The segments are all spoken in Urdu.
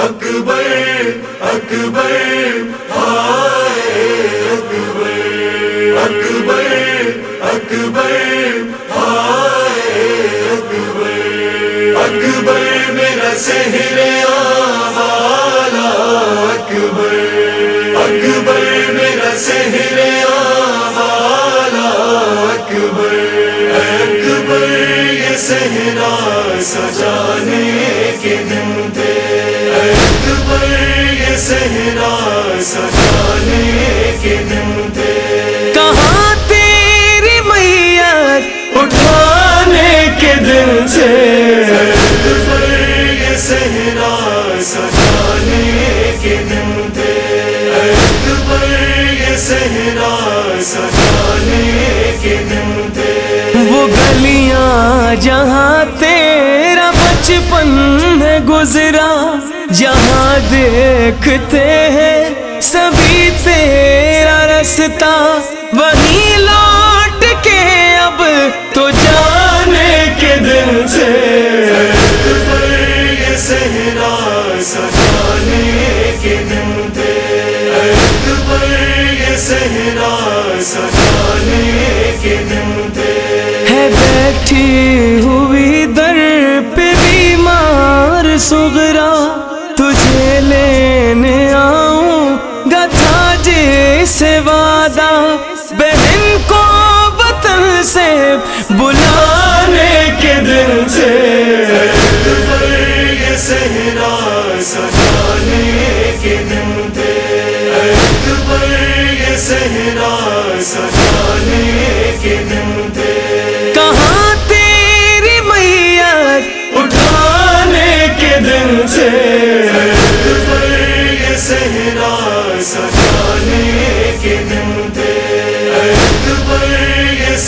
اکبر اکبر، ہائے، اکبر اکبر اکبر، ہائے، اکبر اکبر، میرا سہر والا اکبر اکبر، میرا سہر والا اکبر اکبر، یہ صحرا سجانے سجانے کے دن تھے کہاں تیری میت اٹھانے کے دن سے؟ صحرا سجانے کے دن تھے صحرا سجانے کے دن تھے وہ گلیاں جہاں تیرا بچپن ہے گزرا، جہاں دیکھتے ہیں تیرا رستا وہیں لوٹ کے اب تو جانے کے دن سے۔ صحرا سجانے کے دن تھے صحرا سجانے وعدہ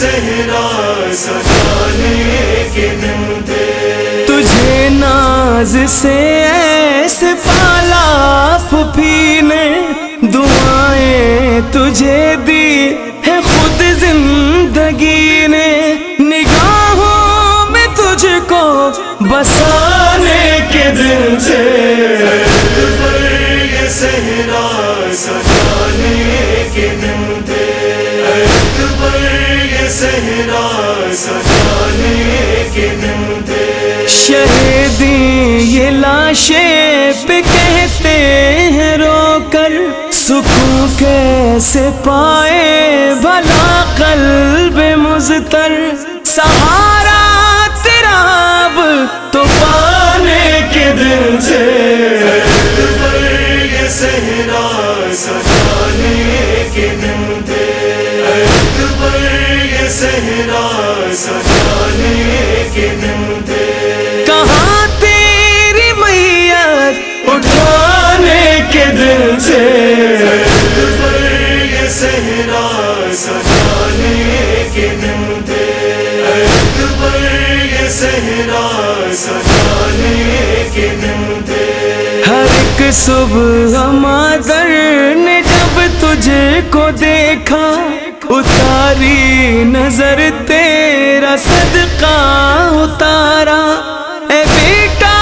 صحرا سجانے کے دن تھے۔ تجھے ناز سے ایسے پالا نے دعائیں تجھے دی ہے خود زندگی نے۔ نگاہوں میں تجھ کو بسانے کے دن سے۔ صحرا سجانے صحرا، سجانے کے دن تھے۔ شہیدی یہ لاشیں پہ کہتے ہیں رو کر۔ سکون کیسے پائے بھلا قلب مزتر سہارا تیرا تو پانے کے دن سے۔ کے دن تھے کہاں تیری میت اٹھانے کے دن سے؟ صحرا سجانے کے دن تھے صحرا سجانے کے دن تھے ہر ایک صبح مادر نے جب تجھ کو دیکھا اتاری نظر تیرا صدقہ اتارا۔ اے بیٹا،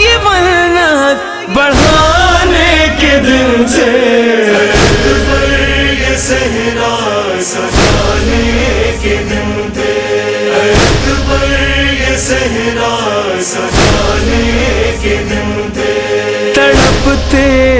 یہ منت بڑھانے کے دن سے۔ صحرا سجانے کے دن تھے یہ صحرا سجانے کے دن تھے تڑپتے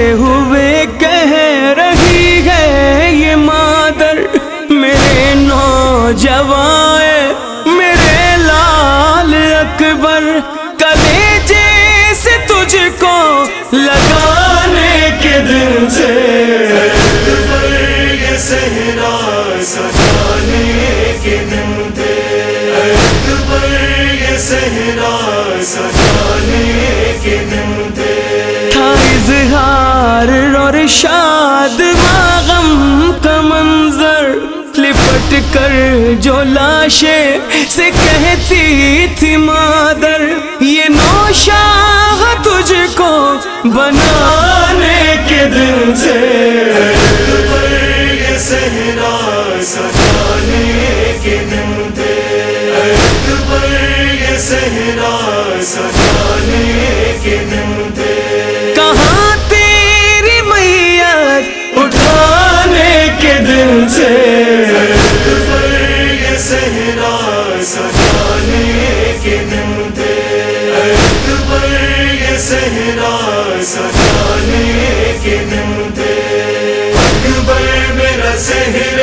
لگانے کے دن سے۔ صحرا سجانے کے دن تھے یہ صحرا سجانے کے دن تھے تھا اظہار اور شاد غم کا منظر لپٹ کر جو لاشیں سے کہتی تھی مادر، یہ نوشاہ تجھ کو بنانے کے دن سے۔ صحرا سجانے کے دن تھے صحرا سجانے کے دن سجانے کے دن تھے اکبر میرا صحرا